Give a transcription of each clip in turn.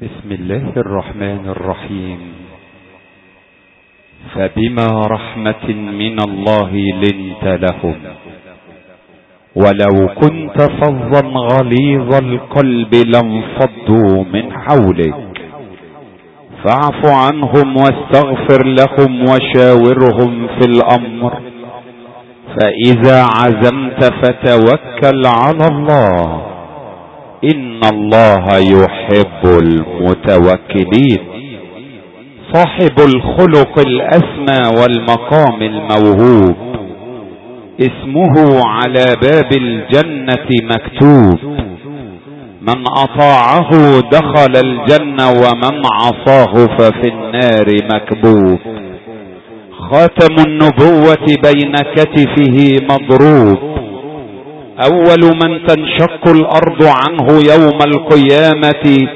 بسم الله الرحمن الرحيم. فبما رحمة من الله لنت لهم. ولو كنت فظا غليظ القلب لانفضوا من حولك. فاعف عنهم واستغفر لهم وشاورهم في الأمر. فإذا عزمت فتوكل على الله. إن الله يحب المتوكلين. صاحب الخلق الأسمى والمقام الموهوب. اسمه على باب الجنة مكتوب. من أطاعه دخل الجنة ومن عصاه ففي النار مكبوب. خاتم النبوة بين كتفه مضروب. أول من تنشق الأرض عنه يوم القيامة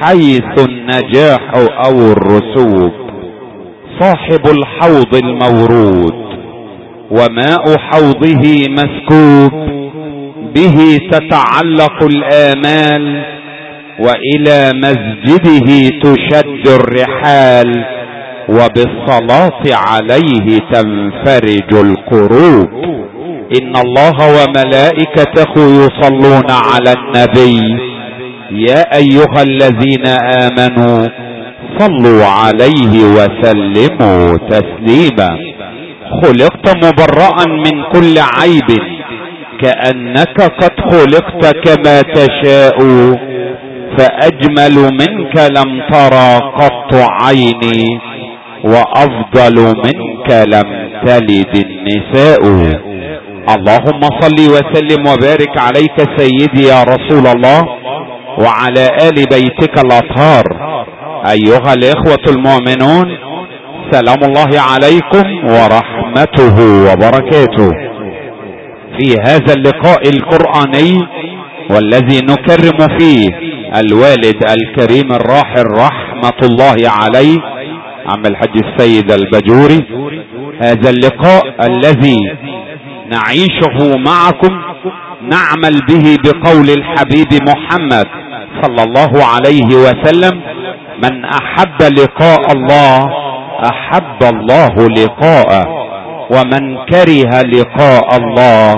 حيث النجاح أو الرسوب صاحب الحوض المورود وماء حوضه مسكوب به تتعلق الآمال وإلى مسجده تشد الرحال وبالصلاة عليه تنفرج القروب. إن الله وملائكته يصلون على النبي. يا أيها الذين آمنوا صلوا عليه وسلموا تسليما. خلقت مبرأ من كل عيب. كأنك قد خلقت كما تشاء. فأجمل منك لم ترى قط عيني. وأفضل منك لم تلد النساء. اللهم صل وسلم وبارك عليك سيدي يا رسول الله وعلى آل بيتك الأطهار. أيها الإخوة المؤمنون سلام الله عليكم ورحمته وبركاته. في هذا اللقاء القرآني والذي نكرم فيه الوالد الكريم الراحل رحمة الله عليه عم الحج السيد البجوري هذا اللقاء الذي نعيشه معكم نعمل به بقول الحبيب محمد صلى الله عليه وسلم من أحب لقاء الله أحب الله لقاءه ومن كره لقاء الله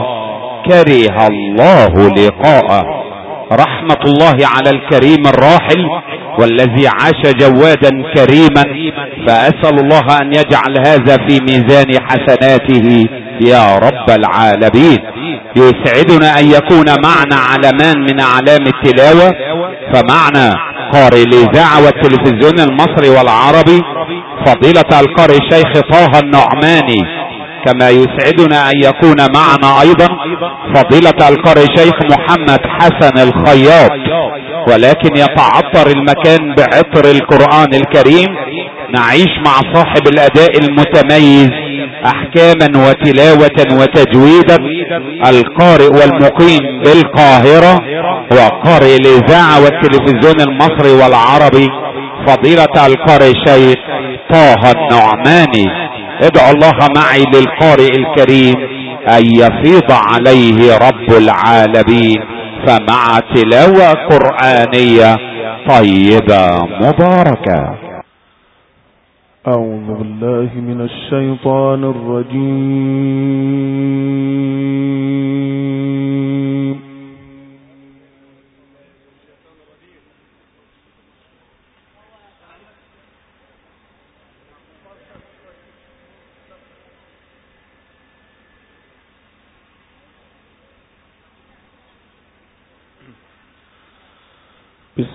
كره الله لقاءه. رحمة الله على الكريم الراحل والذي عاش جوادا كريما فأسأل الله أن يجعل هذا في ميزان حسناته يا رب العالمين. يسعدنا أن يكون معنا علمان من أعلام التلاوة فمعنا قارئ الإذاعة والتلفزيون المصري والعربي فضيلة القارئ الشيخ طه النعماني. كما يسعدنا أن يكون معنا أيضا فضيلة القارئ شيخ محمد حسن الخياط. ولكن يتعطر المكان بعطر القرآن الكريم. نعيش مع صاحب الأداء المتميز. أحكاما وتلاوة وتجويدا. القارئ والمقيم بالقاهرة وقارئ الإذاعة والتلفزيون المصري والعربي. فضيلة القارئ شيخ طه النعماني. ادعو الله معي للقارئ الكريم أن يفيض عليه رب العالمين فمع تلاوة قرآنية طيبة مباركة. أعوذ بالله من الشيطان الرجيم.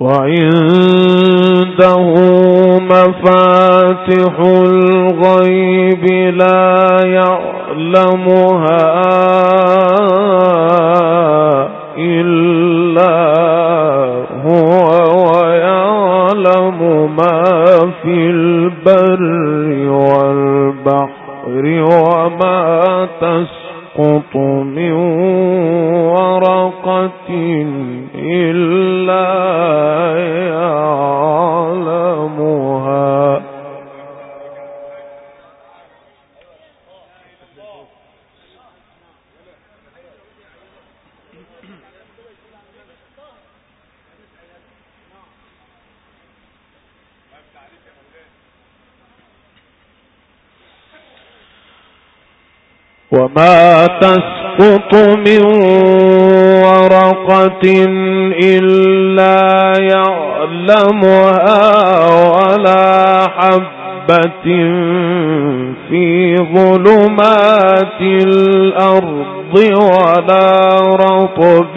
وعنده مفاتح الغيب لا يعلمها. إلا يعلمها ولا حبة في ظلمات الأرض ولا رطب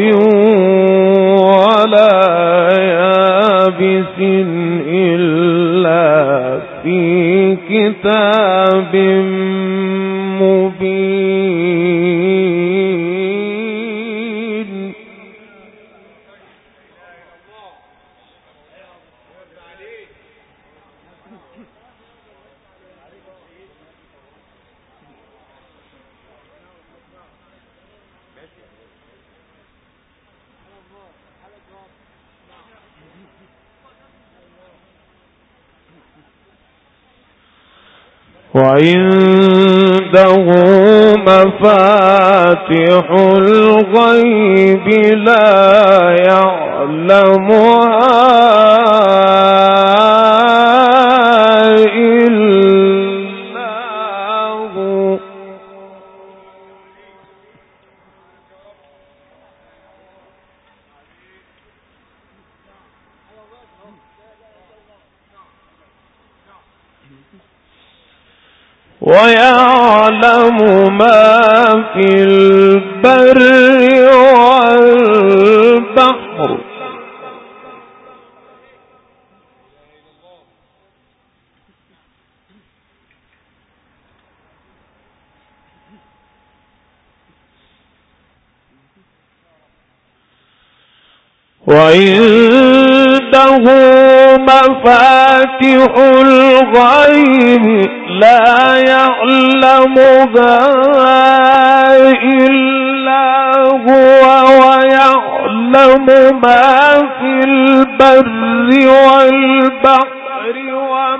وعنده مفاتح الغيب لا يعلمها ويعلم ما في البر والبحر. وعنده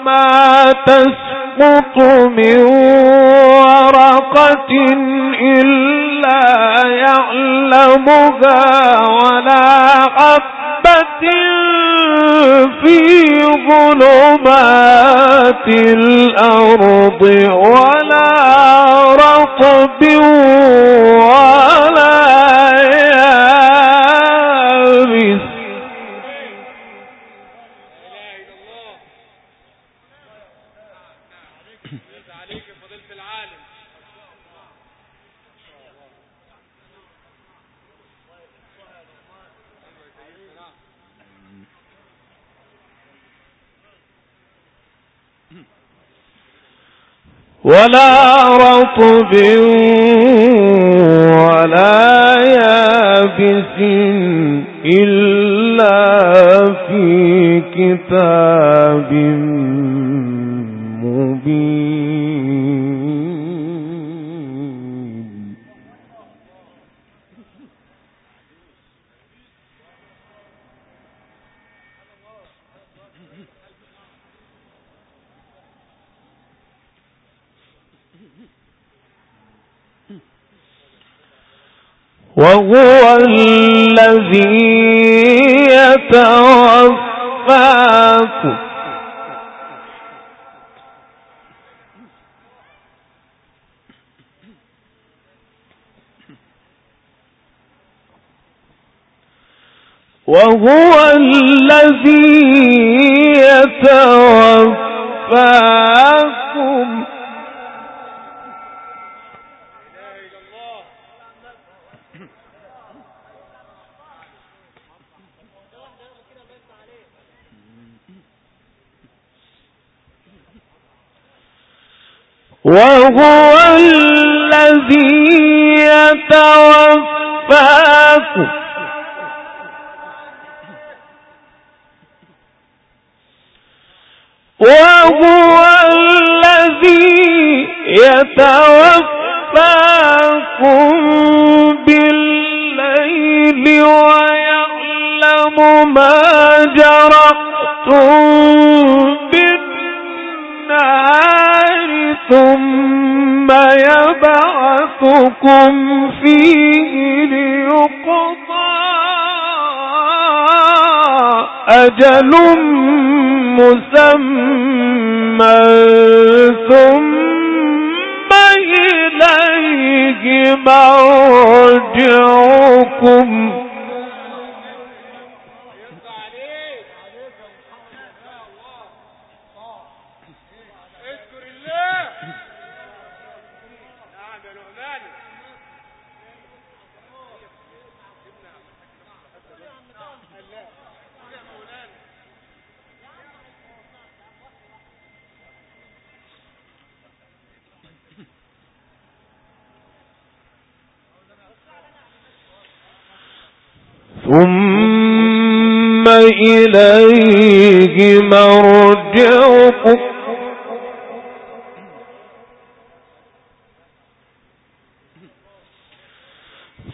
وما تسقط من ورقة إلا يعلمها ولا حبة في ظلمات الأرض ولا رطب ولا يابس. ولا رطب ولا يابس إلا في كتاب وهو الذي يتوفاكم وهو الذي يتوفاكم وهو الذي يتوفاكم. وهو الذي يتوفاكم بالليل ويعلم ما جرحتم يبعثكم فيه ليقضى أجل مسمى ثم إليه مرجعكم. ثم إليه مرجعكم.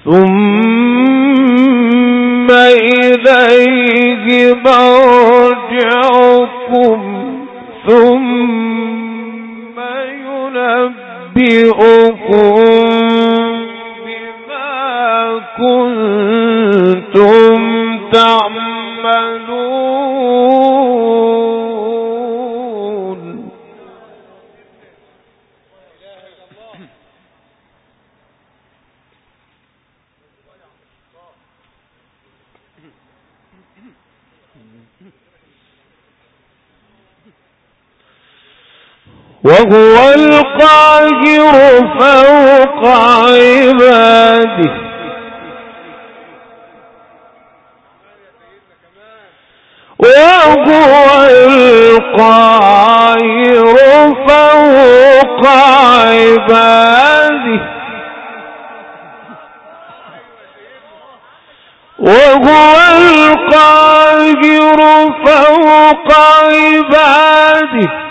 ثم إليه مرجعكم. وهو القاهر فوق عباده. وهو القاهر فوق عباده. وهو القاهر فوق عباده.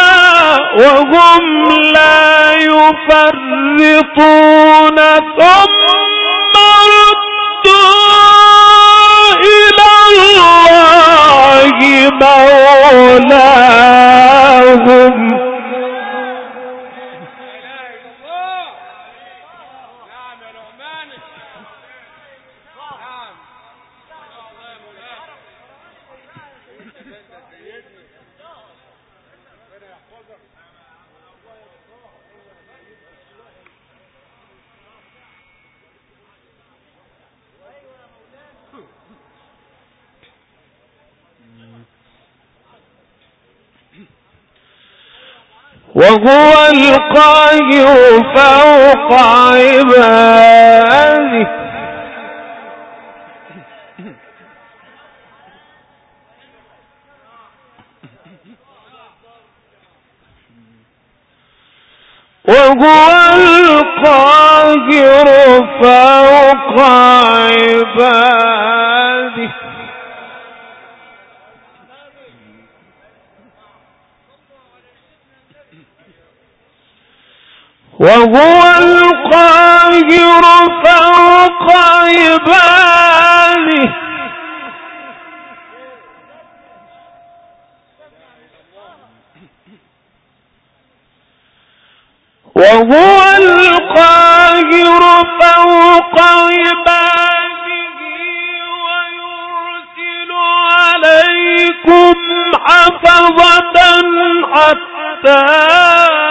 وهم لا يفرطون. ثم ردوا إلى الله مولاهم. وهو القاهر فوق عباده. وهو القاهر فوق عباده. وهو القاهر فوق عباده. ويرسل عليكم حفظة حتى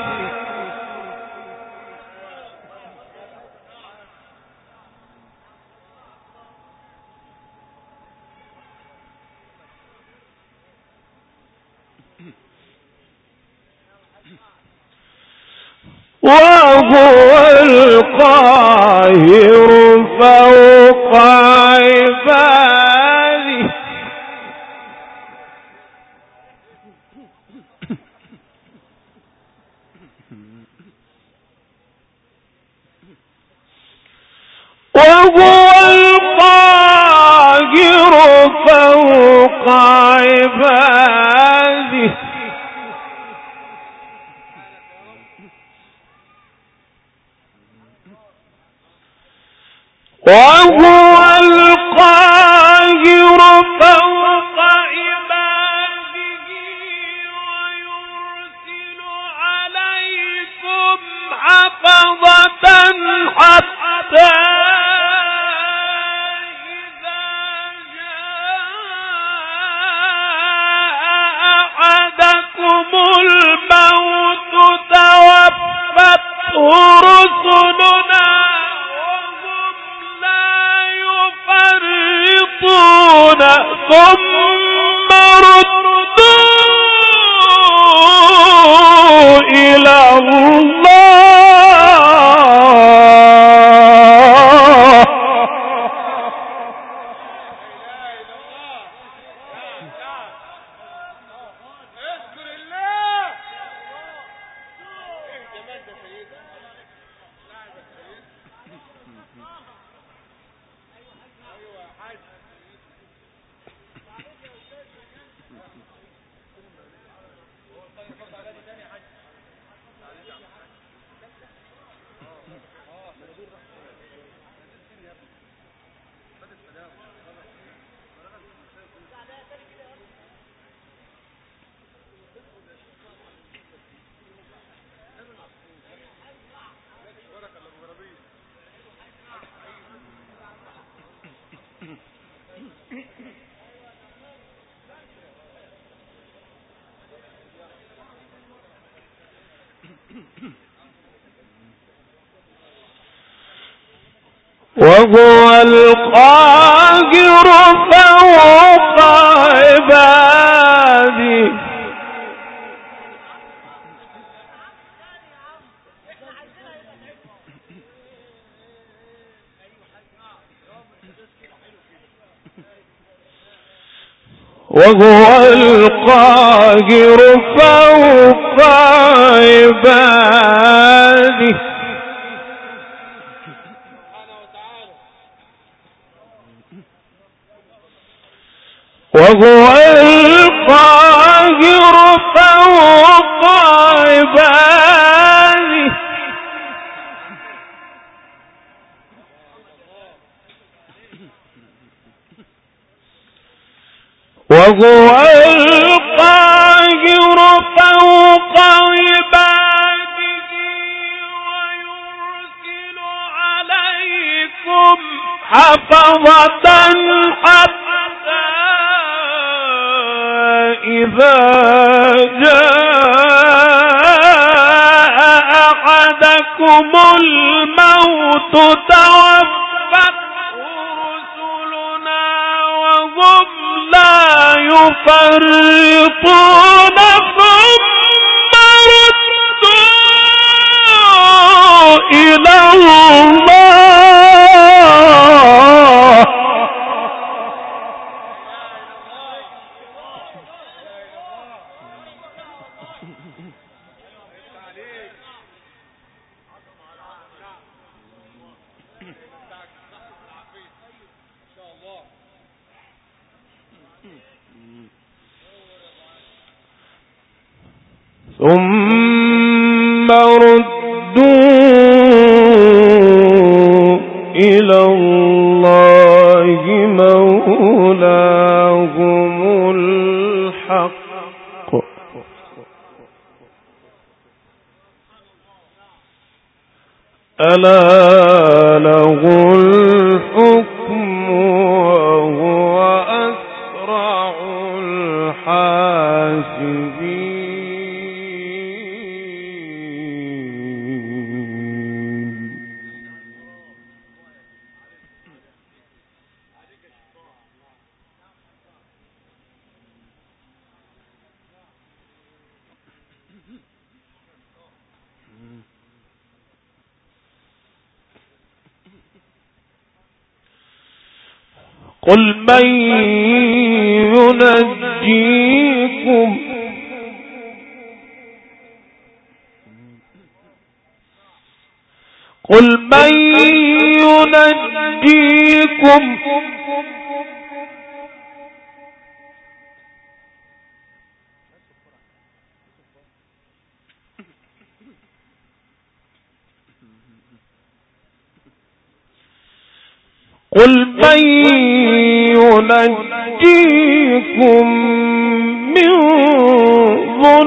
وهو ثم ردوا إلى وهو القاهر فوق عباده وهو القاهر فوق عباده وهو يفرطون ثم ردوا إلى الله مولاهم الحق. ألا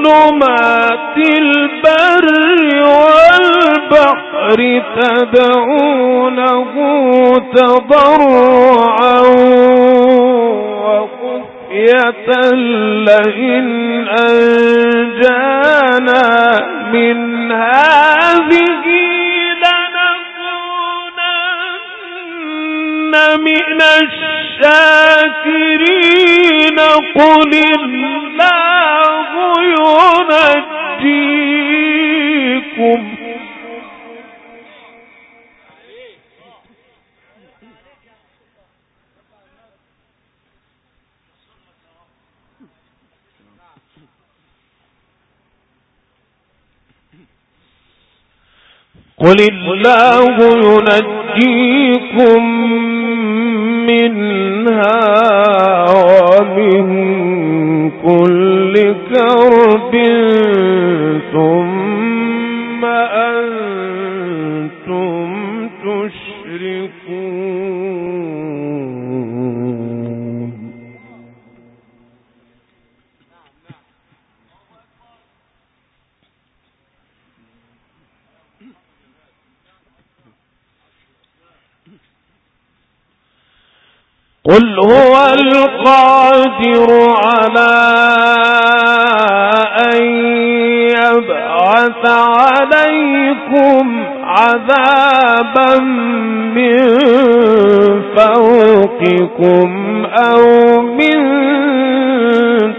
ظلمات البر والبحر تدعونه تضرعا وخفية لئن أنجانا من هذه لنكونن من الشاكرين. قل ينجيكم قل الله ينجيكم منها ومن كل كرب ثم قل هو القادر على أن يبعث عليكم عذابا من فوقكم أو من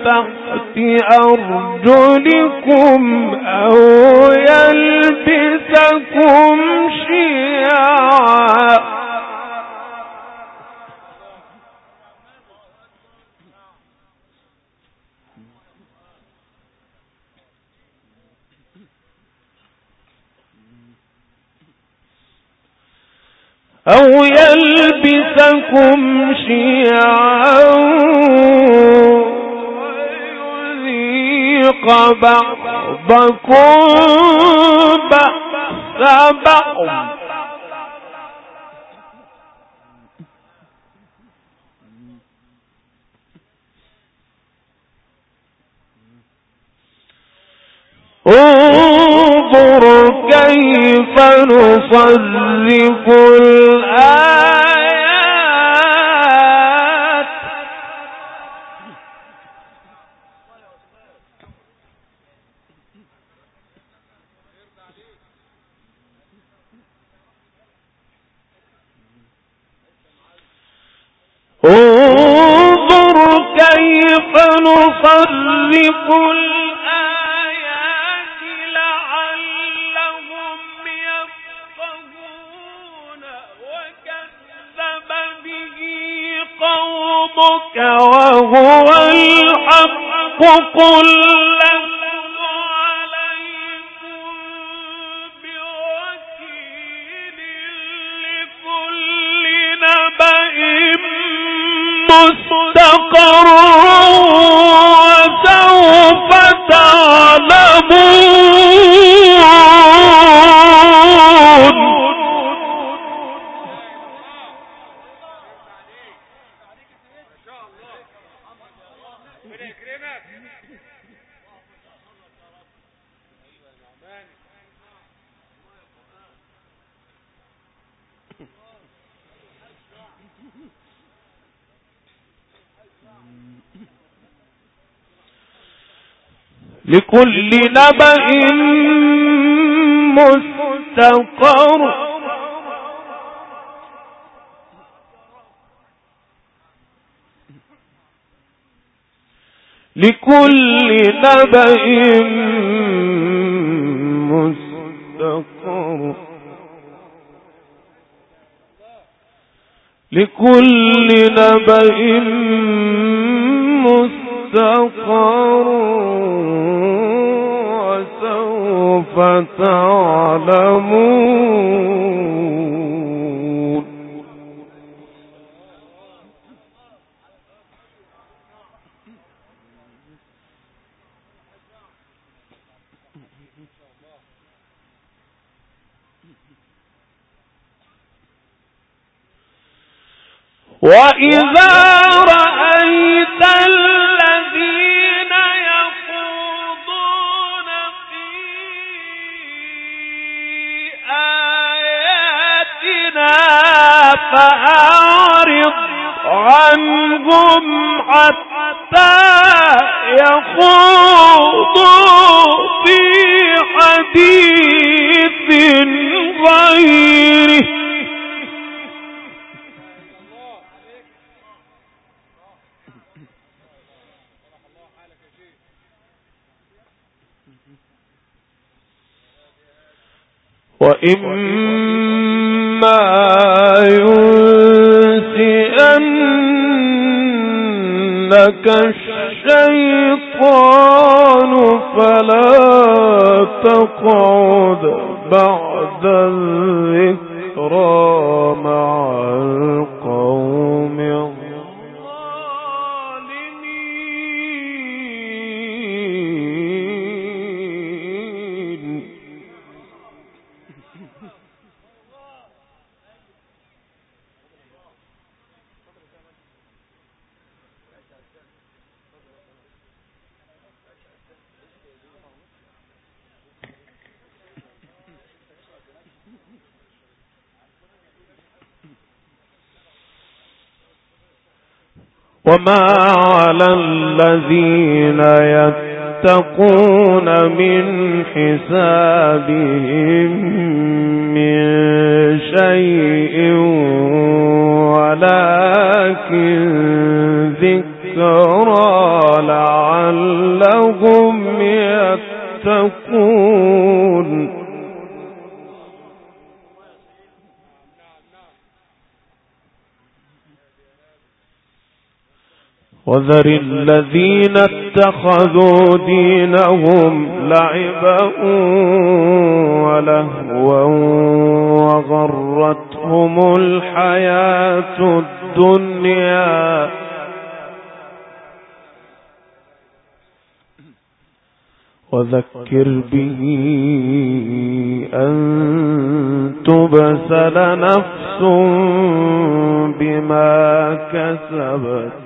تحت أرجلكم أو يلبسكم أو يلبسكم شيعا ويذيق بعضكم بأس بعض انظر كيف نصرف الآيات. انظر كيف نصرف الآيات. قومك وهو الحق. قل عليكم بوكيل لكل نبأ مستقر لكل نبأ مستقر. لكل نبأ مستقر. لكل نبأ مستقر. فتعلمون. وإذا عنهم حتى يخوضوا في حديث غيره. وإما ينسئنك الشيطان فلا تقعد بعد الذكرى وما على الذين يتقون من حسابهم من شيء ولكن وذر الذين اتخذوا دينهم لعبا ولهوا وغرتهم الحياة الدنيا. وذكر به أن تبسل نفس بما كسبت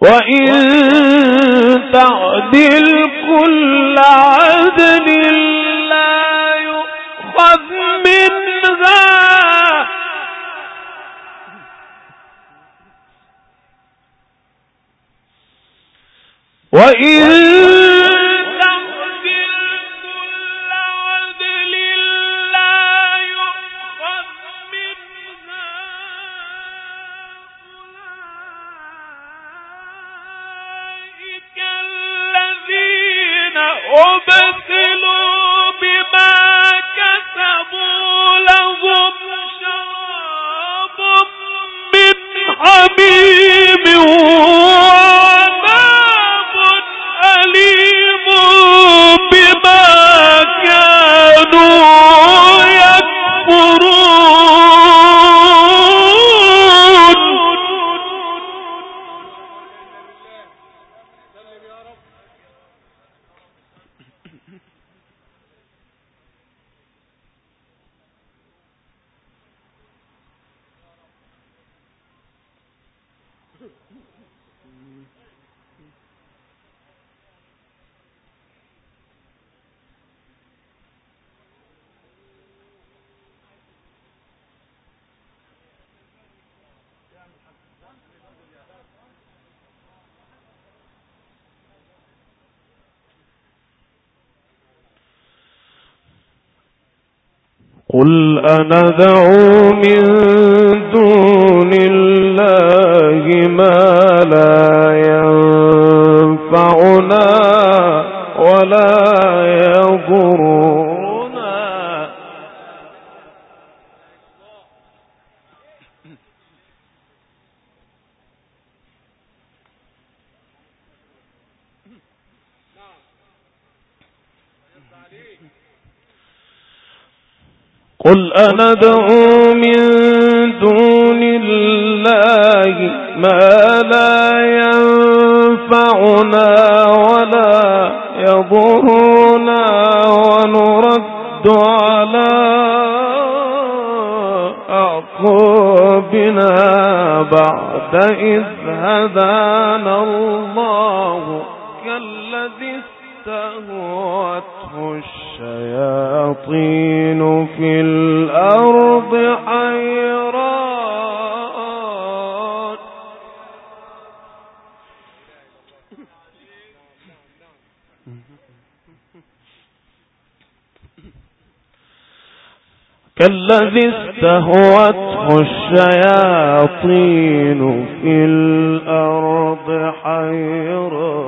وإن تعدل كل عدل لا يؤخذ منها كانوا قل أندعو من أندعو كالذي استهوته الشياطين في الأرض حيران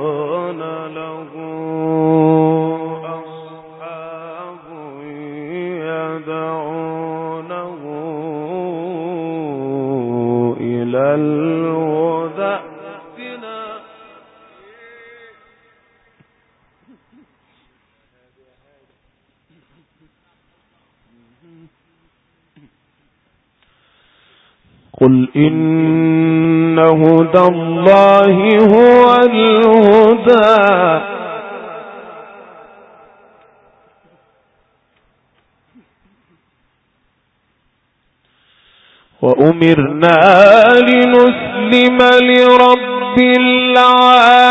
إن هدى الله هو الهدى. وأمرنا لنسلم لرب العالمين.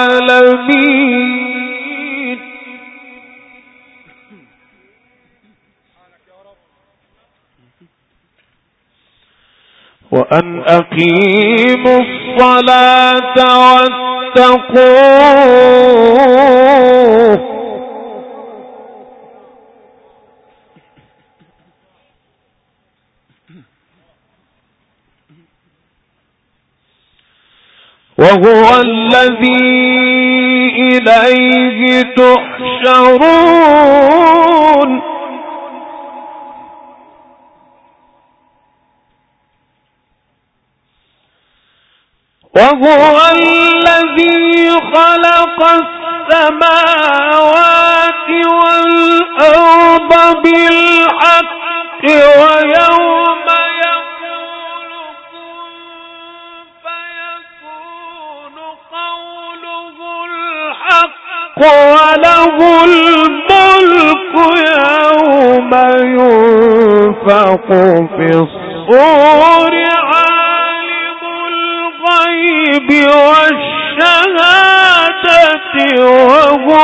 وأن أقيموا الصلاة واتقوه. وهو الذي إليه تحشرون. وهو الذي خلق السماوات والأرض بالحق ويوم يقول فيكون قوله الحق وله الملك يوم ينفق في الصور والشهادة وهو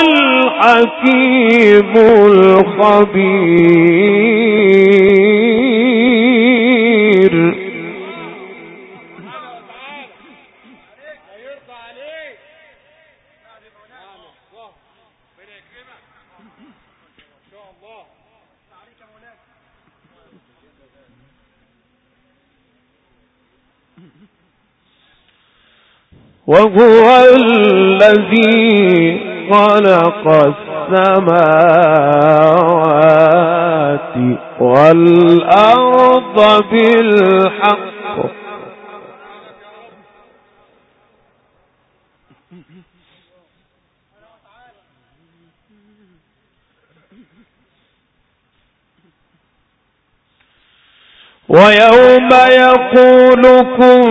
الحكيم الخبير. وهو الذي خلق السماوات والأرض بالحق. ويوم يقول كن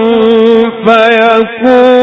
فيكون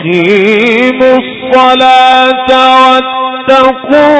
أقيموا الصلاة واتقوا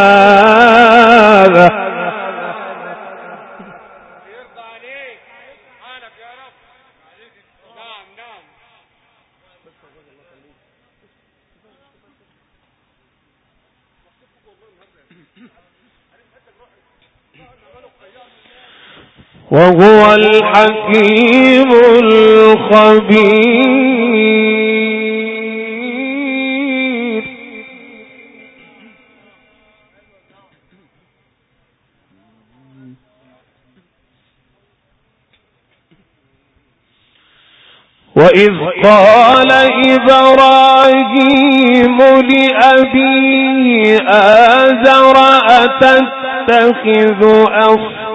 وهو الحكيم الخبير. وإذ قال إبراهيم لأبيه آزر أتتخذ أصلا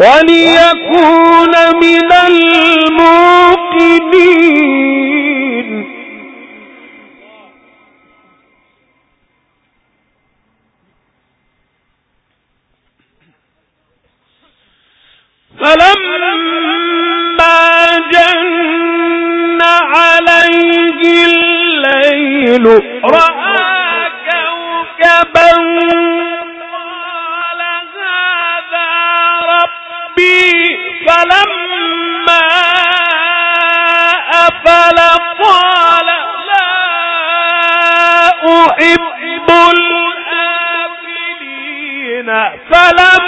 وليكون من الموقنين. فلما جن عليه الليل رأى كوكبا يحب الآفلين فلم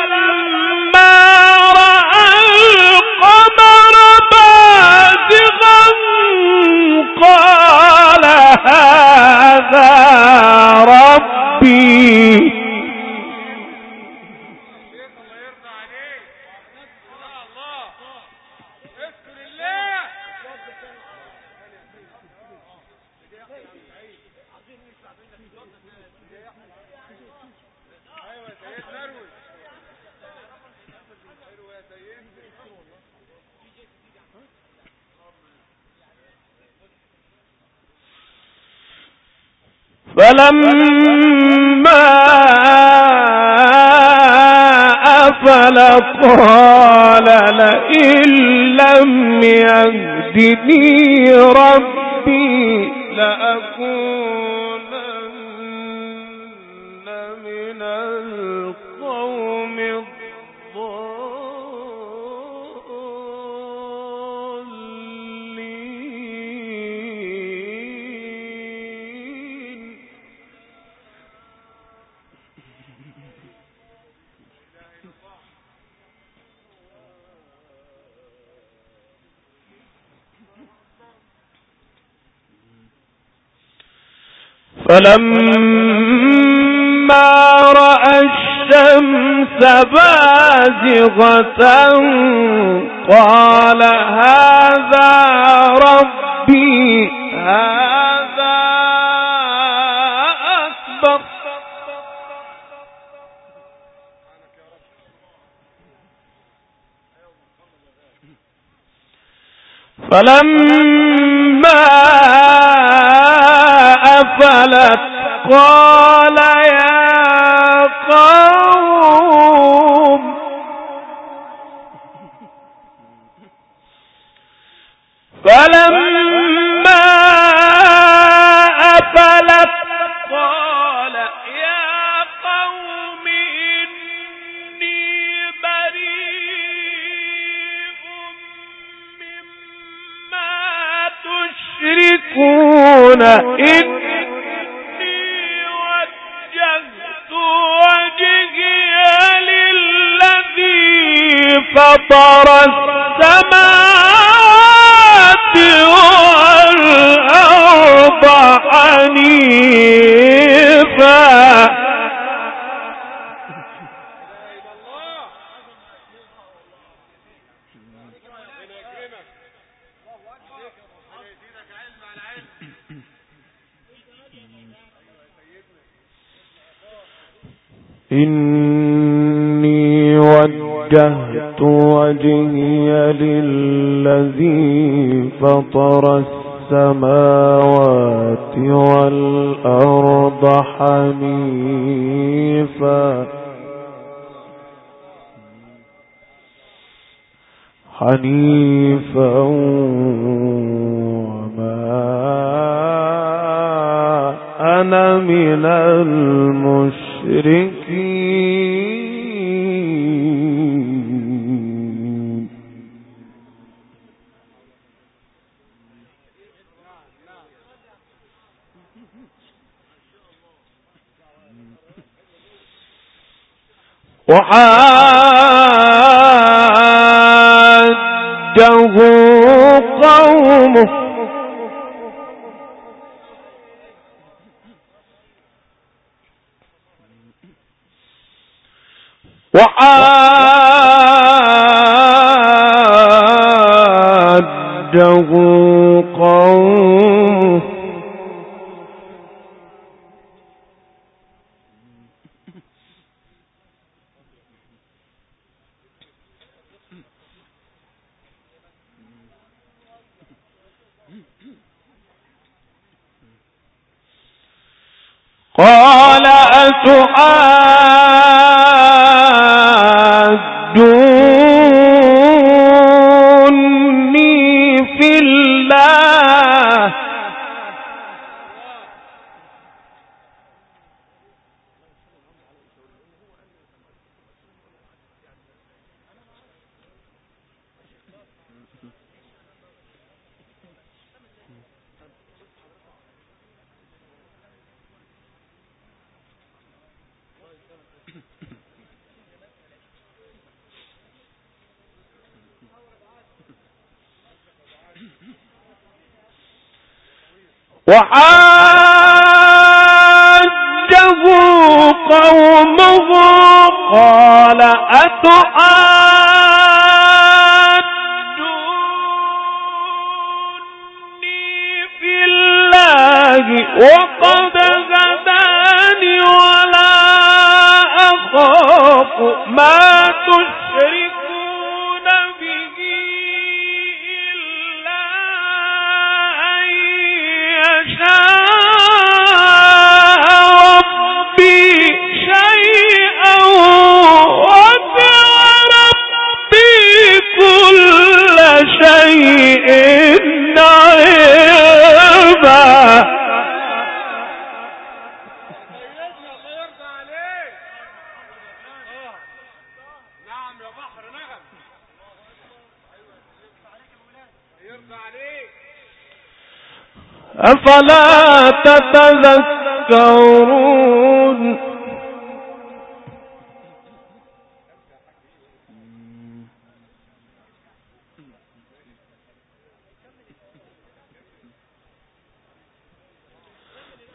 فلما رأى الشمس بازغة قال هذا ربي هذا أكبر. فلما أفلت قال يا قوم. فلما أفلت قال يا قوم إني بريء مما تشركون. إني فطر السماوات والأرض حنيفا. إني وجهت وجهي للذي فطر السماوات والأرض حنيفا. حنيفا وما أنا من المشركين. وحاجه قومه وحاجه قومه وحاجه قومه قال أتحاجوني في الله وقد هداني ولا أخاف ما تشركون أفلا تتذكرون؟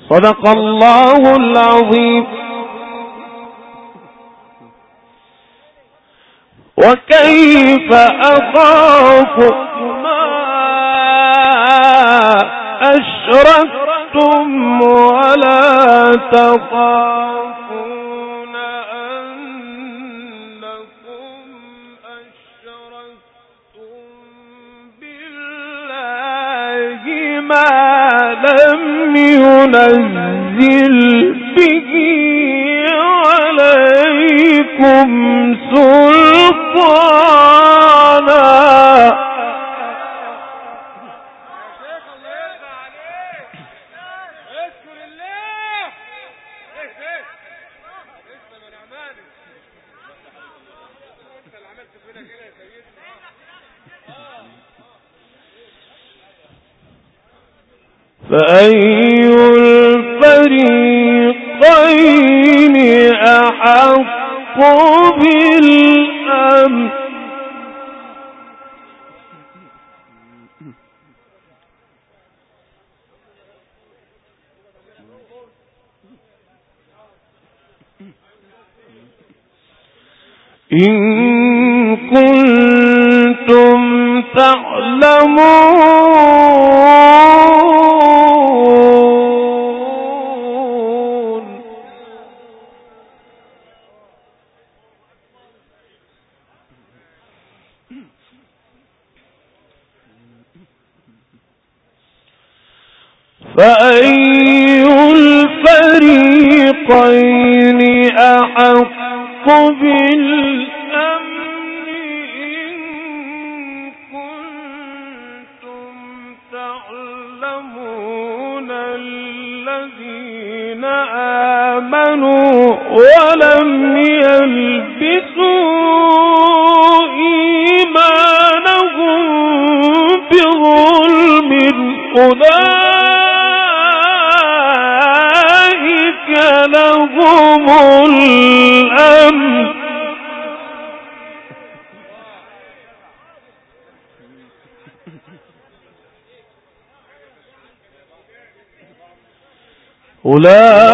صدق الله العظيم. وكيف أخاف أشركتم ولا تخافون أنكم أشركتم بالله ما لم ينزل به عليكم سلطان Love.